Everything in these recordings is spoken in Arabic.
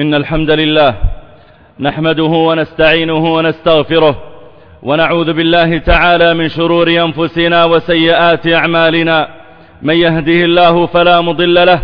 إن الحمد لله نحمده ونستعينه ونستغفره ونعوذ بالله تعالى من شرور أنفسنا وسيئات أعمالنا من يهده الله فلا مضل له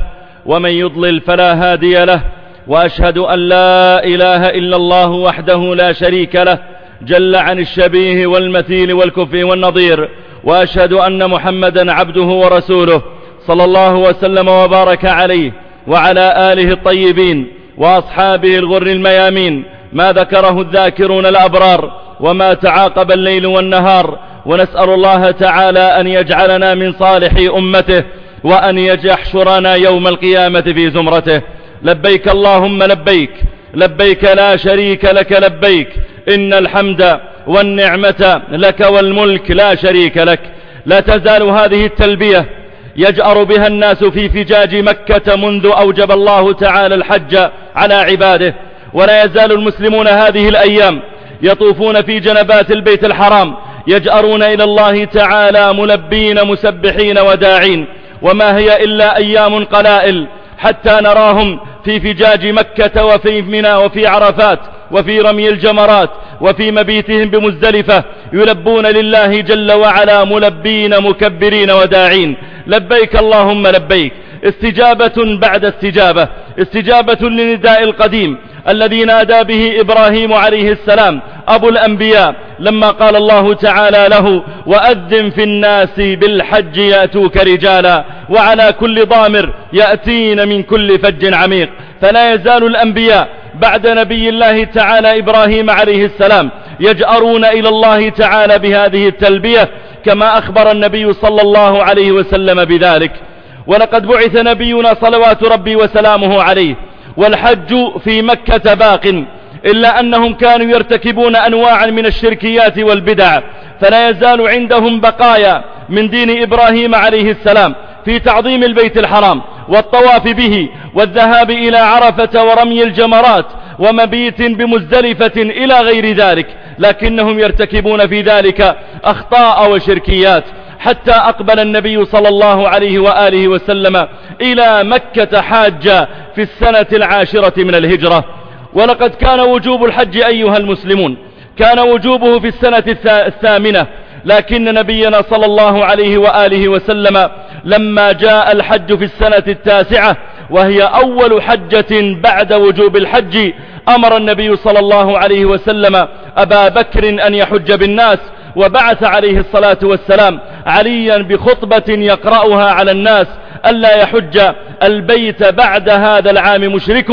ومن يضلل فلا هادي له وأشهد أن لا إله إلا الله وحده لا شريك له جل عن الشبيه والمثيل والكفي والنظير وأشهد أن محمدا عبده ورسوله صلى الله وسلم وبارك عليه وعلى آله الطيبين وأصحابه الغر الميامين ما ذكره الذاكرون الأبرار وما تعاقب الليل والنهار. ونسأل الله تعالى أن يجعلنا من صالح أمته وأن يحشرنا يوم القيامة في زمرته. لبيك اللهم لبيك لبيك لا شريك لك لبيك. إن الحمد والنعمة لك والملك لا شريك لك. لا تزال هذه التلبية يجأر بها الناس في فجاج مكة منذ أوجب الله تعالى الحج على عباده ولا يزال المسلمون هذه الأيام يطوفون في جنبات البيت الحرام يجأرون إلى الله تعالى ملبين مسبحين وداعين وما هي إلا أيام قلائل حتى نراهم في فجاج مكة وفي منى وفي عرفات وفي رمي الجمرات وفي مبيتهم بمزدلفة يلبون لله جل وعلا ملبين مكبرين وداعين. لبيك اللهم لبيك. استجابة بعد استجابة. استجابة لنداء القديم الذي نادى به إبراهيم عليه السلام أبو الأنبياء لما قال الله تعالى له وأذن في الناس بالحج يأتوك رجالا وعلى كل ضامر يأتين من كل فج عميق. فلا يزال الأنبياء بعد نبي الله تعالى إبراهيم عليه السلام يجأرون إلى الله تعالى بهذه التلبية كما أخبر النبي صلى الله عليه وسلم بذلك. ولقد بعث نبينا صلوات ربي وسلامه عليه والحج في مكة باق إلا أنهم كانوا يرتكبون أنواعا من الشركيات والبدع فلا يزال عندهم بقايا من دين إبراهيم عليه السلام. في تعظيم البيت الحرام والطواف به والذهاب إلى عرفة ورمي الجمرات ومبيت بمزدلفة إلى غير ذلك لكنهم يرتكبون في ذلك أخطاء وشركيات. حتى أقبل النبي صلى الله عليه وآله وسلم إلى مكة حاجة في السنة العاشرة من الهجرة. ولقد كان وجوب الحج أيها المسلمون كان وجوبه في السنة الثامنة لكن نبينا صلى الله عليه وآله وسلم لما جاء الحج في السنة التاسعة وهي أول حجة بعد وجوب الحج أمر النبي صلى الله عليه وسلم أبا بكر أن يحج بالناس وبعث عليه الصلاة والسلام عليا بخطبة يقرأها على الناس ألا يحج البيت بعد هذا العام مشرك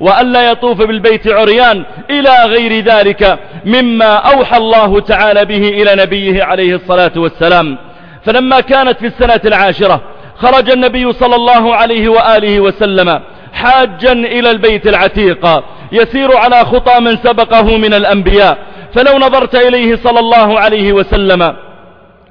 وألا يطوف بالبيت عريان إلى غير ذلك مما أوحى الله تعالى به إلى نبيه عليه الصلاة والسلام. فلما كانت في السنة العاشرة خرج النبي صلى الله عليه وآله وسلم حاجا إلى البيت العتيق يسير على خطى من سبقه من الأنبياء. فلو نظرت إليه صلى الله عليه وسلم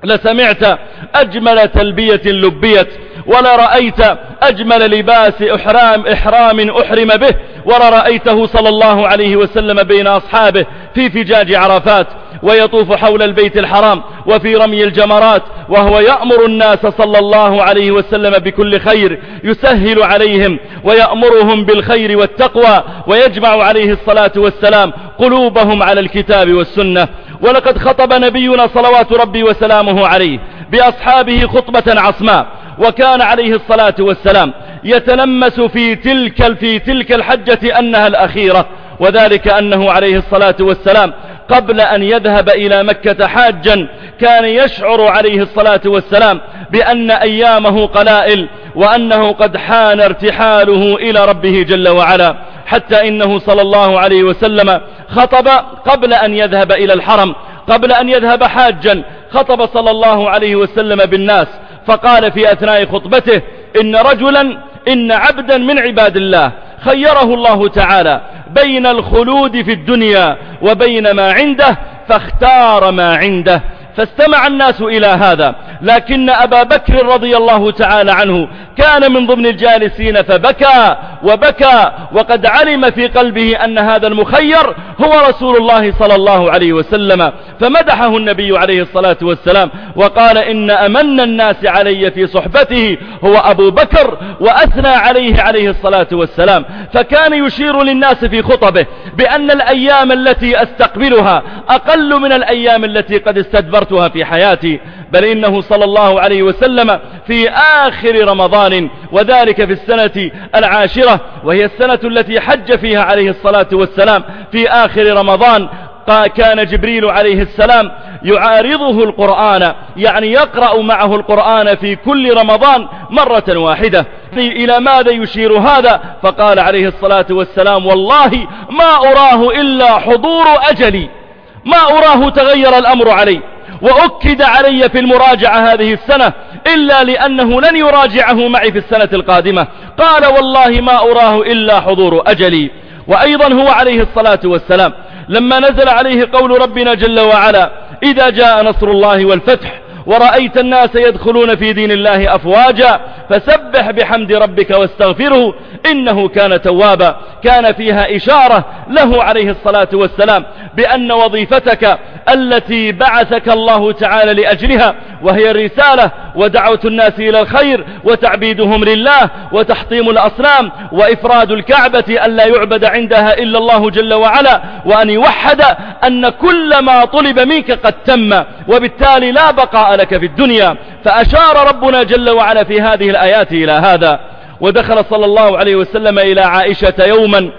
لسمعت أجمل تلبية لبيت ولا رأيت أجمل لباس إحرام, إحرام أحرم به ولا رأيته صلى الله عليه وسلم بين أصحابه في فجاج عرفات ويطوف حول البيت الحرام وفي رمي الجمرات وهو يأمر الناس صلى الله عليه وسلم بكل خير يسهل عليهم ويأمرهم بالخير والتقوى ويجمع عليه الصلاة والسلام قلوبهم على الكتاب والسنة. ولقد خطب نبينا صلوات ربي وسلامه عليه بأصحابه خطبة عصماء. وكان عليه الصلاة والسلام يتلمس في تلك, في تلك الحجة أنها الأخيرة وذلك أنه عليه الصلاة والسلام قبل أن يذهب إلى مكة حاجا كان يشعر عليه الصلاة والسلام بأن أيامه قلائل وأنه قد حان ارتحاله إلى ربه جل وعلا حتى إنه صلى الله عليه وسلم خطب قبل أن يذهب إلى الحرم قبل أن يذهب حاجا خطب صلى الله عليه وسلم بالناس فقال في أثناء خطبته إن رجلا إن عبدا من عباد الله خيره الله تعالى بين الخلود في الدنيا وبين ما عنده فاختار ما عنده فاستمع الناس إلى هذا. لكن أبا بكر رضي الله تعالى عنه كان من ضمن الجالسين فبكى وبكى وقد علم في قلبه أن هذا المخير هو رسول الله صلى الله عليه وسلم فمدحه النبي عليه الصلاة والسلام وقال إن أمن الناس علي في صحبته هو أبو بكر وأثنى عليه عليه الصلاة والسلام فكان يشير للناس في خطبه بأن الأيام التي أستقبلها أقل من الأيام التي قد استدبرتها في حياتي بل إنه صلى الله عليه وسلم في آخر رمضان وذلك في السنة العاشرة وهي السنة التي حج فيها عليه الصلاة والسلام في آخر رمضان. كان جبريل عليه السلام يعارضه القرآن يعني يقرأ معه القرآن في كل رمضان مرة واحدة. إلى ماذا يشير هذا؟ فقال عليه الصلاة والسلام والله ما أراه إلا حضور أجلي ما أراه تغير الأمر علي. وأكد علي في المراجعة هذه السنة إلا لأنه لن يراجعه معي في السنة القادمة. قال والله ما أراه إلا حضور أجلي. وأيضا هو عليه الصلاة والسلام لما نزل عليه قول ربنا جل وعلا إذا جاء نصر الله والفتح ورأيت الناس يدخلون في دين الله أفواجا فسبح بحمد ربك واستغفره إنه كان توابا. كان فيها إشارة له عليه الصلاة والسلام بأن وظيفتك التي بعثك الله تعالى لأجلها وهي الرسالة ودعوة الناس إلى الخير وتعبيدهم لله وتحطيم الأصنام وإفراد الكعبة ألا يعبد عندها إلا الله جل وعلا وأن يوحد أن كل ما طلب منك قد تم وبالتالي لا بقاء لك في الدنيا فأشار ربنا جل وعلا في هذه الآيات إلى هذا. ودخل صلى الله عليه وسلم إلى عائشة يوما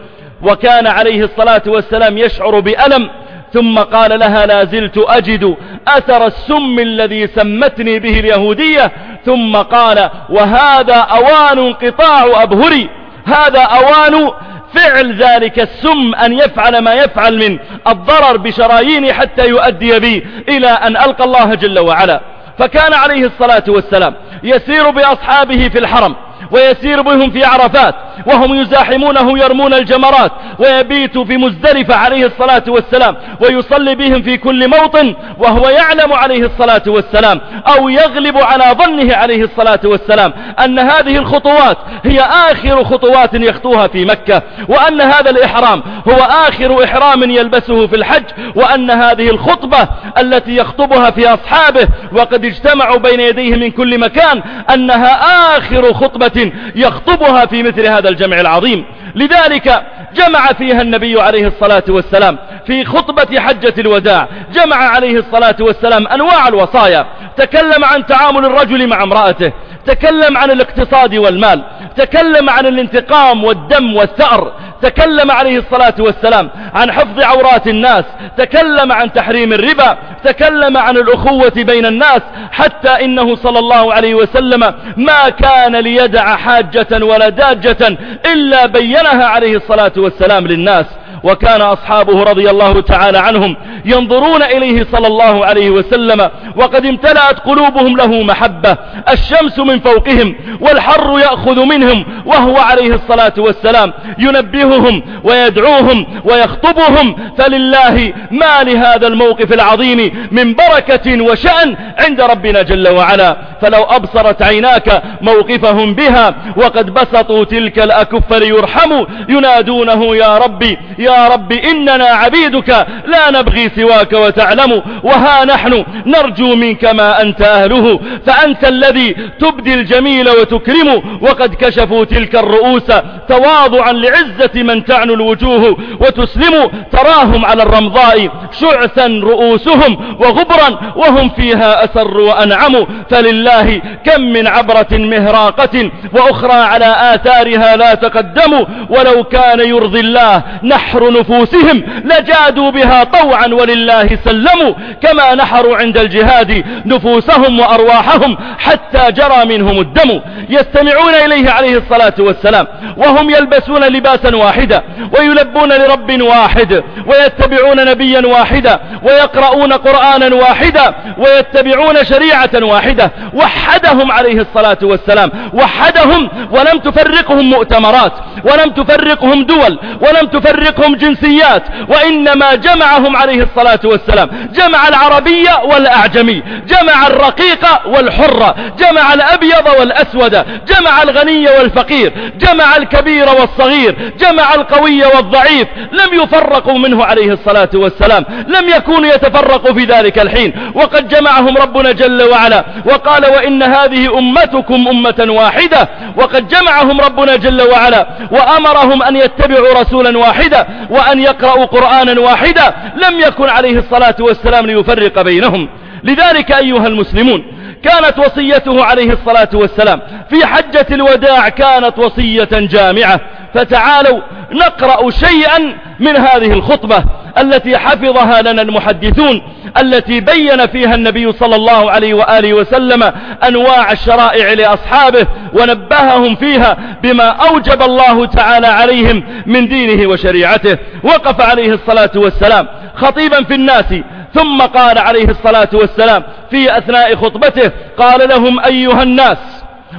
وكان عليه الصلاة والسلام يشعر بألم. ثم قال لها لا زلت أجد أثر السم الذي سمتني به اليهودية. ثم قال وهذا أوان انقطاع أبهري. هذا أوان فعل ذلك السم أن يفعل ما يفعل من الضرر بشراييني حتى يؤدي بي إلى أن ألقى الله جل وعلا. فكان عليه الصلاة والسلام يسير بأصحابه في الحرم. ويسير بهم في عرفات وهم يزاحمونه يرمون الجمرات ويبيت في مزدلفة عليه الصلاة والسلام ويصلي بهم في كل موطن وهو يعلم عليه الصلاة والسلام أو يغلب على ظنه عليه الصلاة والسلام أن هذه الخطوات هي آخر خطوات يخطوها في مكة وأن هذا الإحرام هو آخر إحرام يلبسه في الحج وأن هذه الخطبة التي يخطبها في أصحابه وقد اجتمعوا بين يديه من كل مكان أنها آخر خطبة يخطبها في مثل هذا الجمع العظيم. لذلك جمع فيها النبي عليه الصلاة والسلام في خطبة حجة الوداع. جمع عليه الصلاة والسلام أنواع الوصايا. تكلم عن تعامل الرجل مع امرأته. تكلم عن الاقتصاد والمال. تكلم عن الانتقام والدم والثأر. تكلم عليه الصلاة والسلام عن حفظ عورات الناس تكلم عن تحريم الربا تكلم عن الأخوة بين الناس حتى إنه صلى الله عليه وسلم ما كان ليدع حاجة ولا داجة إلا بينها عليه الصلاة والسلام للناس. وكان أصحابه رضي الله تعالى عنهم ينظرون إليه صلى الله عليه وسلم وقد امتلأت قلوبهم له محبة الشمس من فوقهم والحر يأخذ منهم وهو عليه الصلاة والسلام ينبههم ويدعوهم ويخطبهم فلله ما لهذا الموقف العظيم من بركة وشأن عند ربنا جل وعلا فلو أبصرت عيناك موقفهم بها وقد بسطوا تلك الأكف ليرحموا ينادونه يا ربي يا رب إننا عبيدك لا نبغي سواك وتعلم وها نحن نرجو منك ما أنت أهله فأنت الذي تبدي الجميل وتكرم وقد كشفوا تلك الرؤوس تواضعا لعزة من تعنو الوجوه وتسلم تراهم على الرمضاء شعثا رؤوسهم وغبرا وهم فيها أسر وأنعم فلله كم من عبرة مهراقة وأخرى على آثارها لا تقدموا ولو كان يرضي الله نحر نفوسهم لجادوا بها طوعا ولله سلموا. كما نحروا عند الجهاد نفوسهم وأرواحهم حتى جرى منهم الدم. يستمعون إليه عليه الصلاة والسلام. وهم يلبسون لباسا واحدا ويلبون لرب واحد ويتبعون نبيا واحدا ويقرؤون قرآنا واحدا ويتبعون شريعة واحدة. وحدهم عليه الصلاة والسلام. وحدهم ولم تفرقهم مؤتمرات ولم تفرقهم دول ولم تفرقهم منهم جنسيات وإنما جمعهم عليه الصلاة والسلام. جمع العربية والأعجمي جمع الرقيق والحر جمع الأبيض والأسود جمع الغني والفقير جمع الكبير والصغير جمع القوي والضعيف. لم يفرقوا منه عليه الصلاة والسلام. لم يكونوا يتفرقوا في ذلك الحين. وقد جمعهم ربنا جل وعلا. وقال وإن هذه أمتكم أمة واحدة. وقد جمعهم ربنا جل وعلا. وأمرهم أن يتبعوا رسولا واحدا. وأن يقرأوا قرآنا واحدا لم يكن عليه الصلاة والسلام ليفرق بينهم. لذلك أيها المسلمون كانت وصيته عليه الصلاة والسلام في حجة الوداع كانت وصية جامعة. فتعالوا نقرأ شيئا من هذه الخطبة التي حفظها لنا المحدثون التي بين فيها النبي صلى الله عليه وآله وسلم أنواع الشرائع لأصحابه ونبههم فيها بما أوجب الله تعالى عليهم من دينه وشريعته. وقف عليه الصلاة والسلام خطيبا في الناس ثم قال عليه الصلاة والسلام في أثناء خطبته قال لهم أيها الناس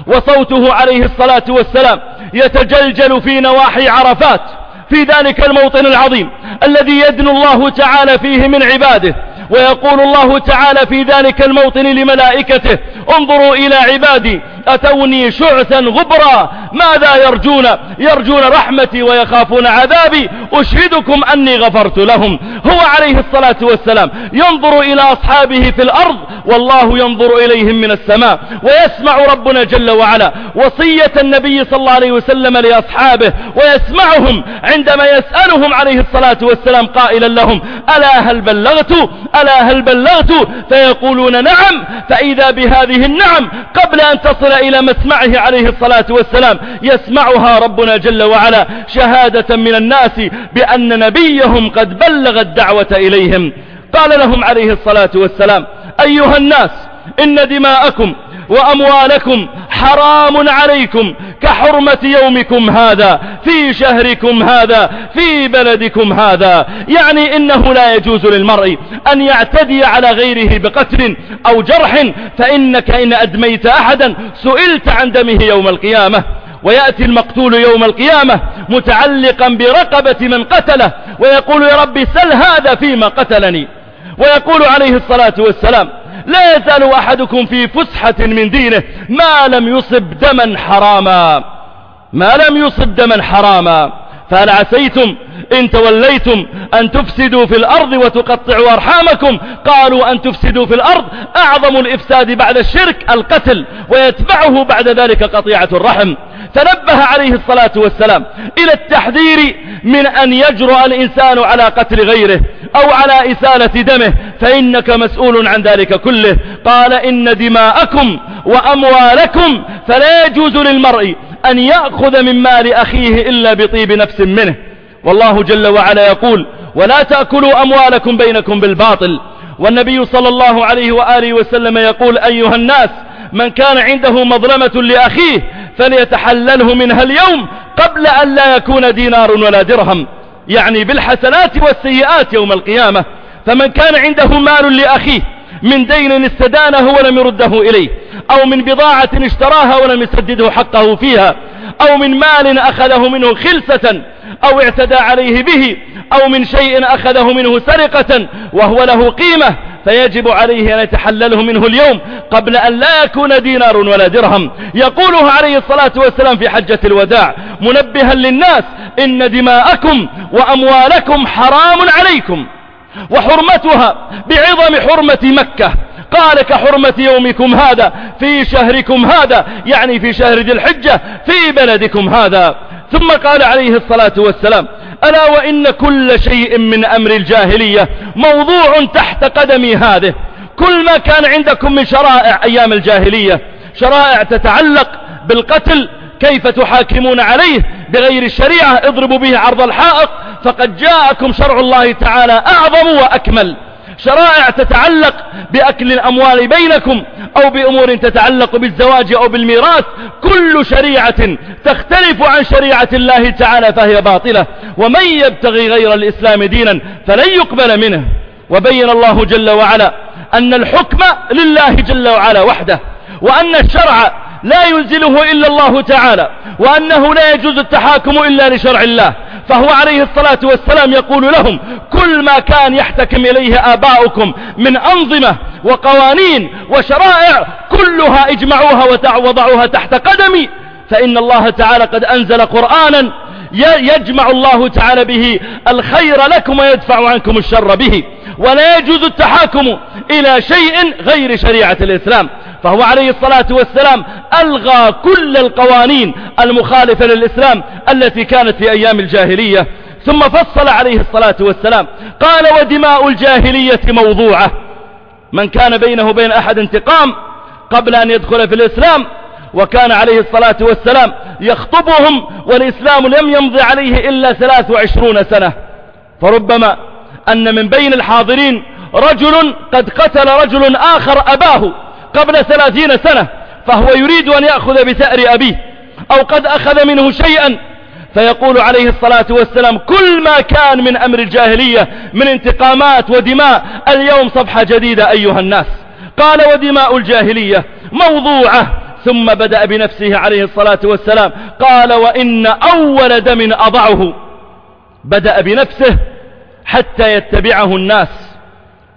وصوته عليه الصلاة والسلام يتجلجل في نواحي عرفات في ذلك الموطن العظيم الذي يدنو الله تعالى فيه من عباده ويقول الله تعالى في ذلك الموطن لملائكته انظروا إلى عبادي أتوني شعثا غبرا. ماذا يرجون؟ يرجون رحمتي ويخافون عذابي. أشهدكم أني غفرت لهم. هو عليه الصلاة والسلام ينظر إلى أصحابه في الأرض والله ينظر إليهم من السماء ويسمع ربنا جل وعلا. وصية النبي صلى الله عليه وسلم لأصحابه ويسمعهم عندما يسألهم عليه الصلاة والسلام قائلا لهم ألا هل بلغت؟ ألا هل بلغت؟ فيقولون نعم. فإذا بهذه النعم قبل أن تصل إلى مسمعه عليه الصلاة والسلام. يسمعها ربنا جل وعلا شهادة من الناس بأن نبيهم قد بلغ الدعوة إليهم. قال لهم عليه الصلاة والسلام أيها الناس إن دماءكم وأموالكم حرام عليكم كحرمة يومكم هذا في شهركم هذا في بلدكم هذا. يعني إنه لا يجوز للمرء أن يعتدي على غيره بقتل أو جرح فإنك إن أدميت أحدا سئلت عن دمه يوم القيامة. ويأتي المقتول يوم القيامة متعلقا برقبة من قتله ويقول يا رب سل هذا فيما قتلني. ويقول عليه الصلاة والسلام لا يزال أحدكم في فسحة من دينه ما لم يصب دما حراما. ما لم يصب دما حراما. فهل عسيتم إن توليتم أن تفسدوا في الأرض وتقطعوا أرحامكم؟ قالوا أن تفسدوا في الأرض أعظم الإفساد بعد الشرك القتل ويتبعه بعد ذلك قطيعة الرحم. فنبه عليه الصلاة والسلام إلى التحذير من أن يجرؤ الإنسان على قتل غيره أو على إسالة دمه فإنك مسؤول عن ذلك كله. قال إن دماءكم وأموالكم فلا يجوز للمرء أن يأخذ من مال أخيه إلا بطيب نفس منه. والله جل وعلا يقول ولا تأكلوا أموالكم بينكم بالباطل. والنبي صلى الله عليه وآله وسلم يقول أيها الناس من كان عنده مظلمة لأخيه فليتحلله منها اليوم قبل أن لا يكون دينار ولا درهم يعني بالحسنات والسيئات يوم القيامة. فمن كان عنده مال لأخيه من دين استدانه ولم يرده إليه أو من بضاعة اشتراها ولم يسدده حقه فيها أو من مال أخذه منه خلسة أو اعتدى عليه به أو من شيء أخذه منه سرقة وهو له قيمة فيجب عليه أن يتحلله منه اليوم قبل أن لا يكون دينار ولا درهم. يقوله عليه الصلاة والسلام في حجة الوداع منبها للناس إن دماءكم وأموالكم حرام عليكم وحرمتها بعظم حرمة مكة. قال كحرمة يومكم هذا في شهركم هذا يعني في شهر ذي الحجة في بلدكم هذا. ثم قال عليه الصلاة والسلام ألا وإن كل شيء من أمر الجاهلية موضوع تحت قدمي هذه. كل ما كان عندكم من شرائع أيام الجاهلية شرائع تتعلق بالقتل كيف تحاكمون عليه؟ بغير الشريعة اضربوا به عرض الحائط فقد جاءكم شرع الله تعالى أعظم وأكمل. شرائع تتعلق بأكل الأموال بينكم أو بأمور تتعلق بالزواج أو بالميراث كل شريعة تختلف عن شريعة الله تعالى فهي باطلة. ومن يبتغي غير الإسلام دينا فلن يقبل منه. وبين الله جل وعلا أن الحكم لله جل وعلا وحده وأن الشرع لا ينزله إلا الله تعالى وأنه لا يجوز التحاكم إلا لشرع الله. فهو عليه الصلاة والسلام يقول لهم كل ما كان يحتكم إليه آباؤكم من أنظمة وقوانين وشرائع كلها اجمعوها وضعوها تحت قدمي فإن الله تعالى قد أنزل قرآنا يجمع الله تعالى به الخير لكم ويدفع عنكم الشر به. ولا يجوز التحاكم إلى شيء غير شريعة الإسلام. فهو عليه الصلاة والسلام ألغى كل القوانين المخالفة للإسلام التي كانت في أيام الجاهلية. ثم فصل عليه الصلاة والسلام. قال ودماء الجاهلية موضوعة. من كان بينه وبين أحد انتقام قبل أن يدخل في الإسلام وكان عليه الصلاة والسلام يخطبهم والإسلام لم يمضي عليه إلا 23 سنة. فربما أن من بين الحاضرين رجل قد قتل رجل آخر أباه قبل ثلاثين سنة فهو يريد أن يأخذ بثأر أبيه أو قد أخذ منه شيئا. فيقول عليه الصلاة والسلام كل ما كان من أمر الجاهلية من انتقامات ودماء اليوم صفحة جديدة أيها الناس. قال ودماء الجاهلية موضوعة. ثم بدأ بنفسه عليه الصلاة والسلام. قال وإن أول دم أضعه. بدأ بنفسه حتى يتبعه الناس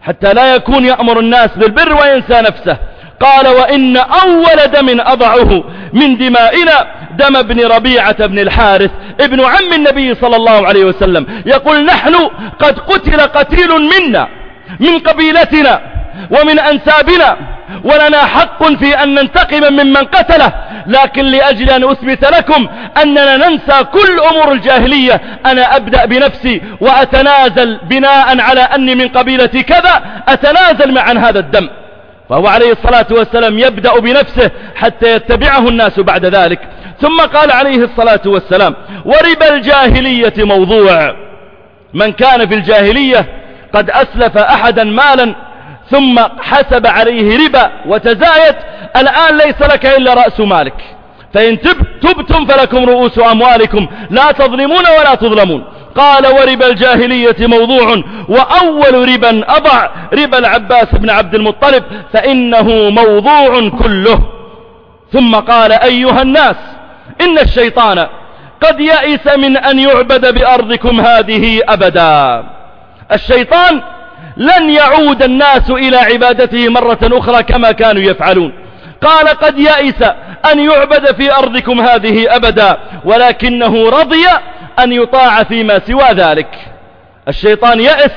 حتى لا يكون يأمر الناس بالبر وينسى نفسه. قال وإن أول دم أضعه من دمائنا دم ابن ربيعة بن الحارث ابن عم النبي صلى الله عليه وسلم. يقول نحن قد قتل قتيل منا من قبيلتنا ومن أنسابنا ولنا حق في أن ننتقم ممن قتله. لكن لأجل أن أثبت لكم أننا ننسى كل أمور الجاهلية. أنا أبدأ بنفسي وأتنازل بناء على أني من قبيلة كذا. أتنازل عن هذا الدم. فهو عليه الصلاة والسلام يبدأ بنفسه حتى يتبعه الناس بعد ذلك. ثم قال عليه الصلاة والسلام وربا الجاهلية موضوع. من كان في الجاهلية قد أسلف أحدا مالا ثم حسب عليه ربا وتزايد الآن ليس لك إلا رأس مالك. فإن تبتم فلكم رؤوس أموالكم لا تظلمون ولا تظلمون. قال وربا الجاهلية موضوع وأول ربا أضع ربا العباس بن عبد المطلب فإنه موضوع كله. ثم قال أيها الناس إن الشيطان قد يئس من أن يعبد بأرضكم هذه أبدا. الشيطان لن يعود الناس إلى عبادته مرة أخرى كما كانوا يفعلون. قال قد يئس أن يعبد في أرضكم هذه أبدا ولكنه رضي أن يطاع فيما سوى ذلك. الشيطان يأس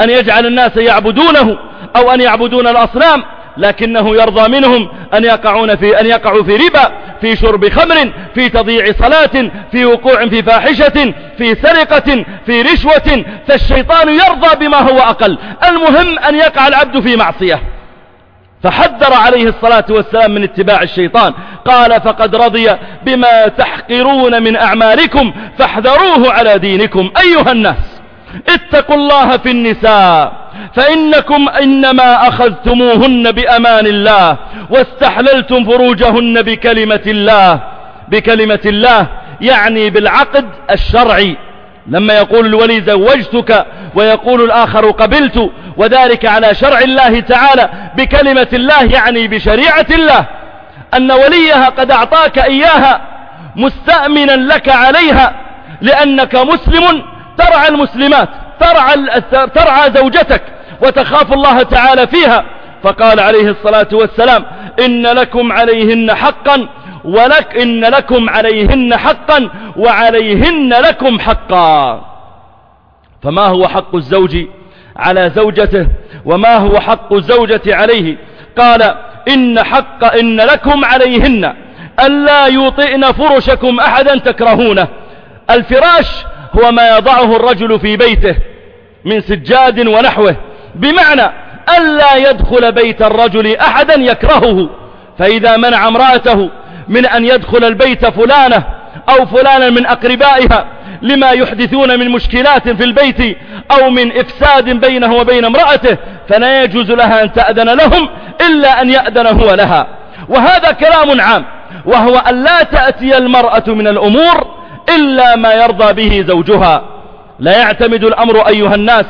أن يجعل الناس يعبدونه أو أن يعبدون الأصنام لكنه يرضى منهم أن يقعون في أن يقعوا في ربا في شرب خمر في تضييع صلاة في وقوع في فاحشة في سرقة في رشوة. فالشيطان يرضى بما هو أقل. المهم أن يقع العبد في معصية. فحذر عليه الصلاة والسلام من اتباع الشيطان. قال فقد رضي بما تحقرون من أعمالكم فاحذروه على دينكم أيها الناس. اتقوا الله في النساء فإنكم إنما أخذتموهن بأمان الله واستحللتم فروجهن بكلمة الله بكلمة الله يعني بالعقد الشرعي. لما يقول الولي زوجتك ويقول الآخر قبلت وذلك على شرع الله تعالى بكلمة الله يعني بشريعة الله. أن وليها قد أعطاك إياها مستأمنا لك عليها لأنك مسلم ترعى المسلمات ترعى, ترعى زوجتك وتخاف الله تعالى فيها. فقال عليه الصلاة والسلام إن لكم عليهن حقا ولك إن لكم عليهن حقا وعليهن لكم حقا. فما هو حق الزوج على زوجته وما هو حق الزوجة عليه؟ قال إن حق إن لكم عليهن ألا يطئن فرشكم أحدا تكرهونه. الفراش هو ما يضعه الرجل في بيته من سجاد ونحوه بمعنى ألا يدخل بيت الرجل أحدا يكرهه فإذا منع امرأته من أن يدخل البيت فلانة أو فلانا من أقربائها لما يحدثون من مشكلات في البيت أو من إفساد بينه وبين امرأته فلا يجوز لها أن تأذن لهم إلا أن يأذن هو لها. وهذا كلام عام وهو أن لا تأتي المرأة من الأمور إلا ما يرضى به زوجها. لا يعتمد الأمر أيها الناس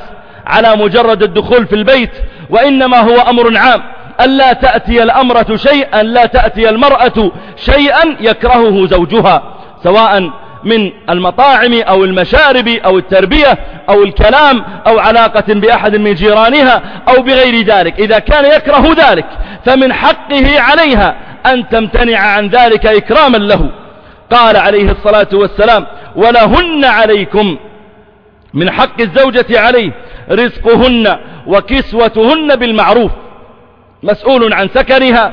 على مجرد الدخول في البيت وإنما هو أمر عام. ألا تأتي الأمرة شيئا لا تأتي المرأة شيئا يكرهه زوجها سواء من المطاعم أو المشارب أو التربية أو الكلام أو علاقة بأحد من جيرانها أو بغير ذلك. إذا كان يكره ذلك فمن حقه عليها أن تمتنع عن ذلك إكراما له. قال عليه الصلاة والسلام ولهن عليكم من حق الزوجة عليه رزقهن وكسوتهن بالمعروف. مسؤول عن سكنها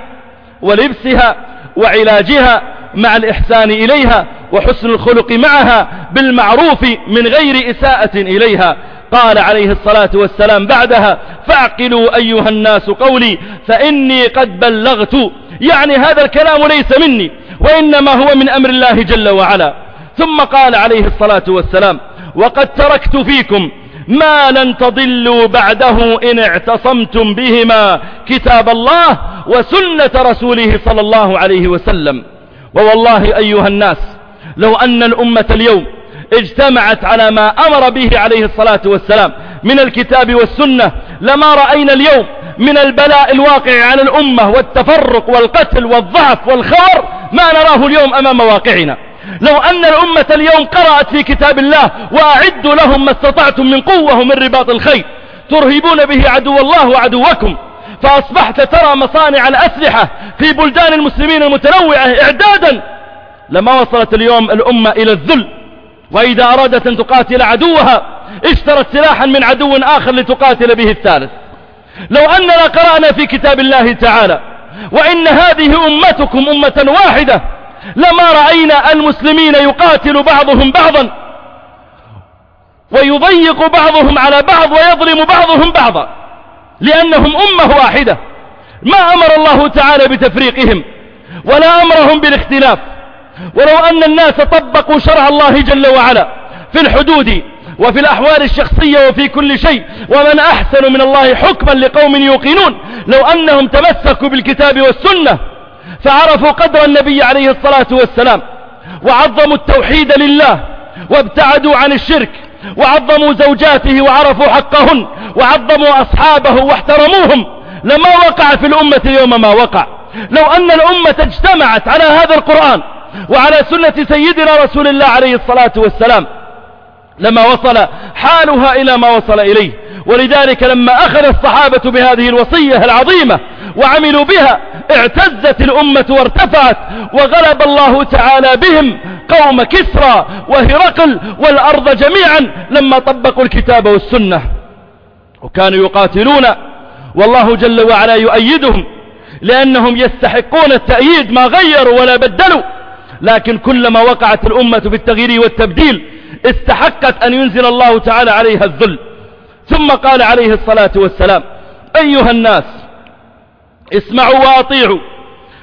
ولبسها وعلاجها مع الإحسان إليها وحسن الخلق معها بالمعروف من غير إساءة إليها. قال عليه الصلاة والسلام بعدها فاعقلوا أيها الناس قولي فإني قد بلغت. يعني هذا الكلام ليس مني وإنما هو من أمر الله جل وعلا. ثم قال عليه الصلاة والسلام وقد تركت فيكم ما لن تضلوا بعده إن اعتصمتم بهما كتاب الله وسنة رسوله صلى الله عليه وسلم. ووالله أيها الناس لو أن الأمة اليوم اجتمعت على ما أمر به عليه الصلاة والسلام من الكتاب والسنة لما رأينا اليوم من البلاء الواقع على الأمة والتفرق والقتل والضعف والخور ما نراه اليوم أمام واقعنا. لو أن الأمة اليوم قرأت في كتاب الله وأعدوا لهم ما استطعتم من قوة ومن رباط الخير ترهبون به عدو الله وعدوكم. فأصبحت ترى مصانع الأسلحة في بلدان المسلمين المتنوعة إعدادا. لما وصلت اليوم الأمة إلى الذل وإذا أرادت أن تقاتل عدوها اشترت سلاحا من عدو آخر لتقاتل به الثالث. لو أننا قرأنا في كتاب الله تعالى وإن هذه أمتكم أمة واحدة لما رأينا المسلمين يقاتل بعضهم بعضا ويضيق بعضهم على بعض ويظلم بعضهم بعضا لأنهم أمة واحدة. ما أمر الله تعالى بتفريقهم ولا أمرهم بالاختلاف. ولو أن الناس طبقوا شرع الله جل وعلا في الحدود وفي الأحوال الشخصية وفي كل شيء ومن أحسن من الله حكما لقوم يوقنون لو أنهم تمسكوا بالكتاب والسنة فعرفوا قدر النبي عليه الصلاة والسلام وعظموا التوحيد لله وابتعدوا عن الشرك وعظموا زوجاته وعرفوا حقهن وعظموا أصحابه واحترموهم. لما وقع في الأمة اليوم ما وقع. لو أن الأمة اجتمعت على هذا القرآن وعلى سنة سيدنا رسول الله عليه الصلاة والسلام لما وصل حالها إلى ما وصل إليه. ولذلك لما أخذ الصحابة بهذه الوصية العظيمة وعملوا بها اعتزت الأمة وارتفعت وغلب الله تعالى بهم قوم كسرى وهرقل والأرض جميعا لما طبقوا الكتاب والسنة. وكانوا يقاتلون والله جل وعلا يؤيدهم لأنهم يستحقون التأييد ما غيروا ولا بدلوا. لكن كلما وقعت الأمة في التغيير والتبديل استحقت أن ينزل الله تعالى عليها الذل. ثم قال عليه الصلاة والسلام أيها الناس اسمعوا وأطيعوا.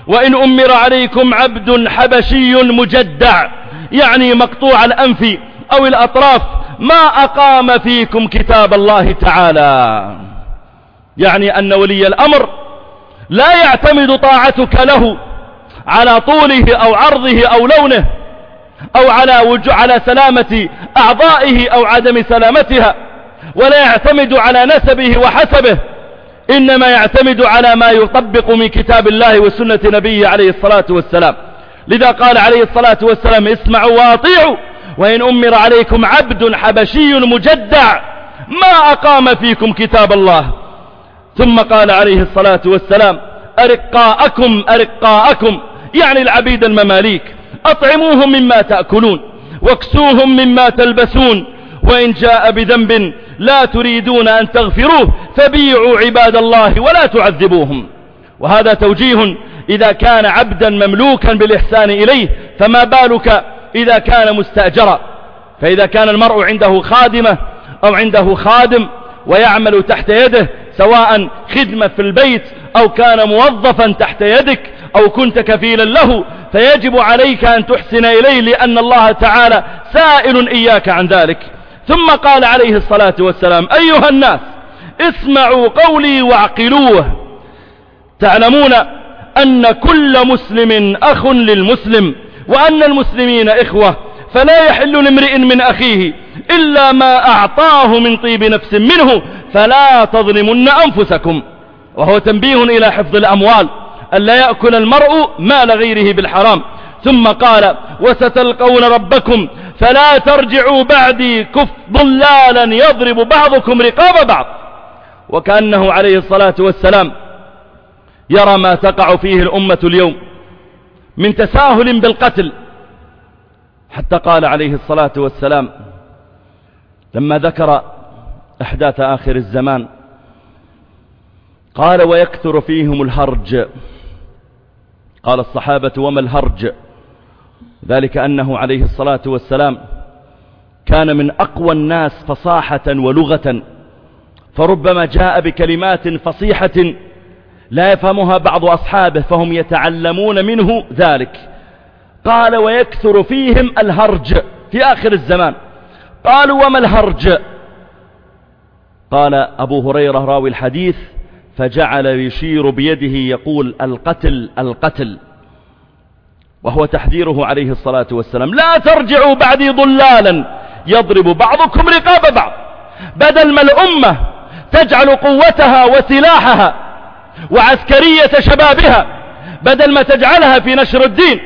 وإن أمر عليكم عبد حبشي مجدع يعني مقطوع الأنف أو الأطراف ما أقام فيكم كتاب الله تعالى. يعني أن ولي الأمر لا يعتمد طاعتك له على طوله أو عرضه أو لونه أو على, وجو على سلامة أعضائه أو عدم سلامتها ولا يعتمد على نسبه وحسبه. إنما يعتمد على ما يطبق من كتاب الله وسنة نبيه عليه الصلاة والسلام. لذا قال عليه الصلاة والسلام اسمعوا واطيعوا وإن أمر عليكم عبد حبشي مجدع ما أقام فيكم كتاب الله. ثم قال عليه الصلاة والسلام أرقاءكم أرقاءكم يعني العبيد المماليك أطعموهم مما تأكلون واكسوهم مما تلبسون وإن جاء بذنب لا تريدون أن تغفروه فبيعوا عباد الله ولا تعذبوهم. وهذا توجيه إذا كان عبدا مملوكا بالإحسان إليه فما بالك إذا كان مستأجرا؟ فإذا كان المرء عنده خادمة أو عنده خادم ويعمل تحت يده سواء خدمة في البيت أو كان موظفا تحت يدك أو كنت كفيلا له فيجب عليك أن تحسن إليه لأن الله تعالى سائل إياك عن ذلك. ثم قال عليه الصلاة والسلام أيها الناس اسمعوا قولي واعقلوه. تعلمون أن كل مسلم أخ للمسلم وأن المسلمين إخوة فلا يحل لامرئ من أخيه إلا ما أعطاه من طيب نفس منه فلا تظلمن أنفسكم. وهو تنبيه إلى حفظ الأموال ألا يأكل المرء مال غيره بالحرام. ثم قال وستلقون ربكم فلا ترجعوا بعدي كف ضلالا يضرب بعضكم رقاب بعض. وكأنه عليه الصلاة والسلام يرى ما تقع فيه الأمة اليوم من تساهل بالقتل. حتى قال عليه الصلاة والسلام لما ذكر أحداث آخر الزمان قال ويكثر فيهم الهرج. قال الصحابة وما الهرج؟ ذلك أنه عليه الصلاة والسلام كان من أقوى الناس فصاحة ولغة فربما جاء بكلمات فصيحة لا يفهمها بعض أصحابه فهم يتعلمون منه ذلك. قال ويكثر فيهم الهرج في آخر الزمان. قالوا وما الهرج؟ قال أبو هريرة راوي الحديث فجعل يشير بيده يقول القتل القتل. وهو تحذيره عليه الصلاة والسلام. لا ترجعوا بعدي ضلالا. يضرب بعضكم رقاب بعض. بدل ما الأمة تجعل قوتها وسلاحها وعسكرية شبابها بدل ما تجعلها في نشر الدين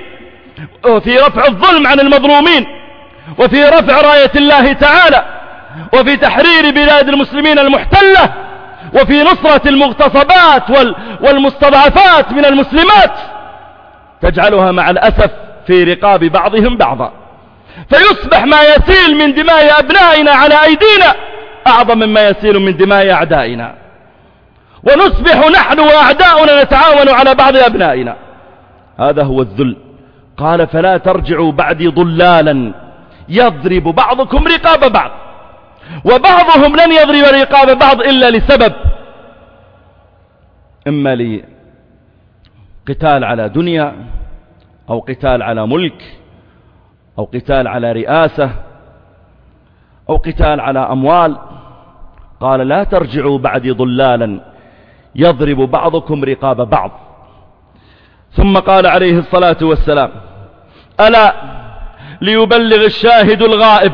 وفي رفع الظلم عن المظلومين وفي رفع راية الله تعالى وفي تحرير بلاد المسلمين المحتلة وفي نصرة المغتصبات والمستضعفات من المسلمات. تجعلها مع الأسف في رقاب بعضهم بعضا. فيصبح ما يسيل من دماء أبنائنا على أيدينا أعظم مما يسيل من دماء أعدائنا. ونصبح نحن وأعداؤنا نتعاون على بعض أبنائنا. هذا هو الذل. قال فلا ترجعوا بعدي ضلالا. يضرب بعضكم رقاب بعض. وبعضهم لن يضرب رقاب بعض إلا لسبب. إما لقتال على دنيا أو قتال على ملك أو قتال على رئاسة أو قتال على أموال. قال لا ترجعوا بعدي ضلالا يضرب بعضكم رقاب بعض. ثم قال عليه الصلاة والسلام ألا ليبلغ الشاهد الغائب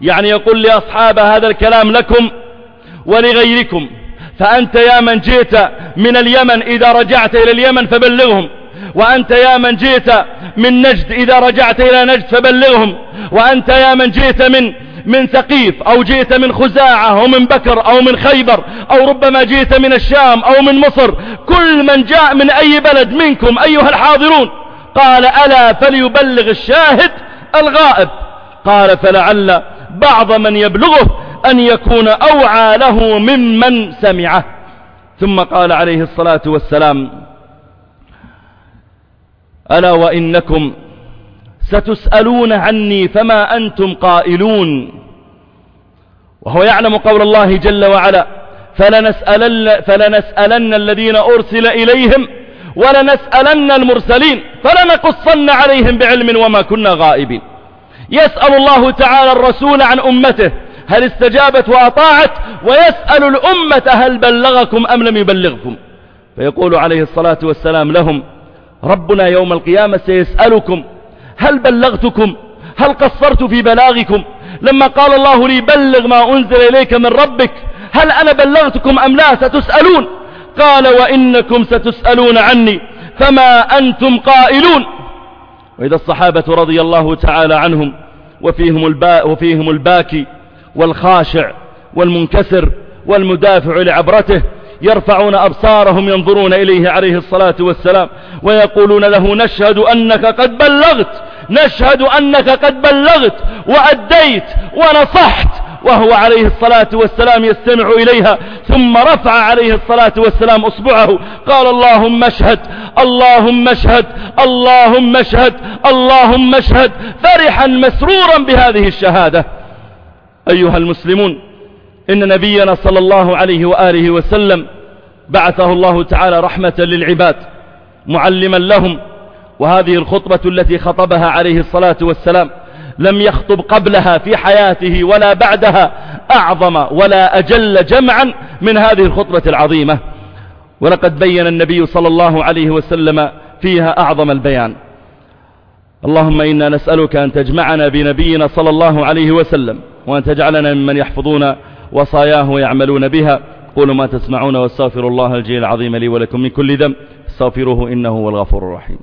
يعني يقول لأصحاب هذا الكلام لكم ولغيركم فأنت يا من جئت من اليمن إذا رجعت إلى اليمن فبلغهم. وأنت يا من جئت من نجد إذا رجعت إلى نجد فبلغهم. وأنت يا من جئت من من ثقيف أو جئت من خزاعة أو من بكر أو من خيبر أو ربما جئت من الشام أو من مصر. كل من جاء من أي بلد منكم أيها الحاضرون. قال ألا فليبلغ الشاهد الغائب. قال فلعل بعض من يبلغه أن يكون أوعى له ممن سمعه. ثم قال عليه الصلاة والسلام ألا وإنكم ستسألون عني فما أنتم قائلون؟ وهو يعلم قول الله جل وعلا فلنسألن, فلنسألن الذين أرسل إليهم ولنسألن المرسلين فلنقصن عليهم بعلم وما كنا غائبين. يسأل الله تعالى الرسول عن أمته هل استجابت وأطاعت؟ ويسأل الأمة هل بلغكم أم لم يبلغكم؟ فيقول عليه الصلاة والسلام لهم ربنا يوم القيامة سيسألكم هل بلغتكم؟ هل قصرت في بلاغكم؟ لما قال الله لي بلغ ما أنزل إليك من ربك هل أنا بلغتكم أم لا؟ ستسألون. قال وإنكم ستسألون عني فما أنتم قائلون. وإذا الصحابة رضي الله تعالى عنهم وفيهم, البا وفيهم الباكي والخاشع والمنكسر والمدافع لعبرته يرفعون أبصارهم ينظرون إليه عليه الصلاة والسلام ويقولون له نشهد أنك قد بلغت نشهد أنك قد بلغت وأديت ونصحت وهو عليه الصلاة والسلام يستمع إليها ثم رفع عليه الصلاة والسلام أصبعه قال اللهم اشهد اللهم اشهد اللهم اشهد اللهم اشهد فرحا مسرورا بهذه الشهادة. أيها المسلمون إن نبينا صلى الله عليه وآله وسلم بعثه الله تعالى رحمة للعباد معلما لهم وهذه الخطبة التي خطبها عليه الصلاة والسلام لم يخطب قبلها في حياته ولا بعدها أعظم ولا أجل جمعا من هذه الخطبة العظيمة. ولقد بين النبي صلى الله عليه وسلم فيها أعظم البيان. اللهم إنا نسألك أن تجمعنا بنبينا صلى الله عليه وسلم وأن تجعلنا ممن يحفظون وصاياه ويعملون بها. أقول ما تسمعون واستغفر الله الجليل العظيم لي ولكم من كل ذنب. استغفروه إنه هو الغفور الرحيم.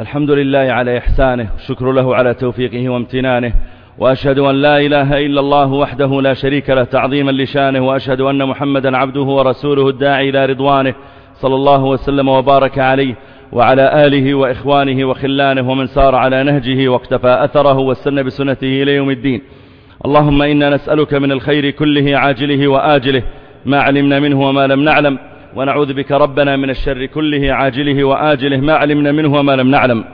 الحمد لله على إحسانه شكر له على توفيقه وامتنانه. وأشهد أن لا إله إلا الله وحده لا شريك له تعظيما لشانه وأشهد أن محمدا عبده ورسوله الداعي إلى رضوانه صلى الله وسلم وبارك عليه وعلى آله وإخوانه وخلانه ومن سار على نهجه واقتفى أثره واستنى بسنته إلى يوم الدين. اللهم إنا نسألك من الخير كله عاجله وآجله ما علمنا منه وما لم نعلم ونعوذ بك ربنا من الشر كله عاجله وآجله ما علمنا منه وما لم نعلم.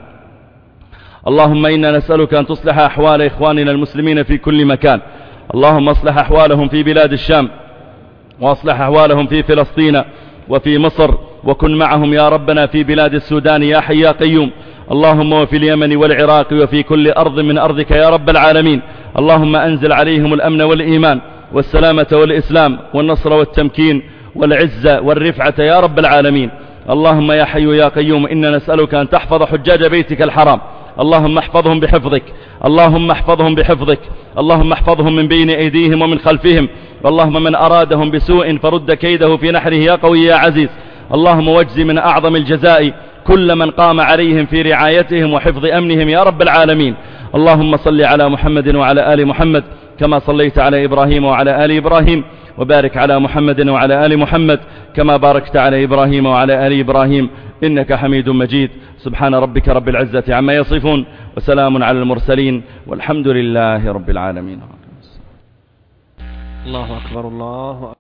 اللهم إنا نسألك أن تصلح أحوال إخواننا المسلمين في كل مكان. اللهم اصلح أحوالهم في بلاد الشام واصلح أحوالهم في فلسطين وفي مصر وكن معهم يا ربنا في بلاد السودان يا حي يا قيوم. اللهم وفي اليمن والعراق وفي كل أرض من أرضك يا رب العالمين. اللهم أنزل عليهم الأمن والإيمان والسلامة والإسلام والنصر والتمكين والعزة والرفعة يا رب العالمين. اللهم يا حي يا قيوم إنا نسألك أن تحفظ حجاج بيتك الحرام. اللهم احفظهم بحفظك. اللهم احفظهم بحفظك. اللهم احفظهم من بين أيديهم ومن خلفهم. اللهم من أرادهم بسوء فرد كيده في نحره يا قوي يا عزيز. اللهم واجز من أعظم الجزاء كل من قام عليهم في رعايتهم وحفظ أمنهم يا رب العالمين. اللهم صل على محمد وعلى آل محمد كما صليت على إبراهيم وعلى آل إبراهيم. وبارك على محمد وعلى آل محمد كما باركت على إبراهيم وعلى آل إبراهيم. إنك حميد مجيد. سبحان ربك رب العزة عما يصفون وسلام على المرسلين والحمد لله رب العالمين. الله أكبر الله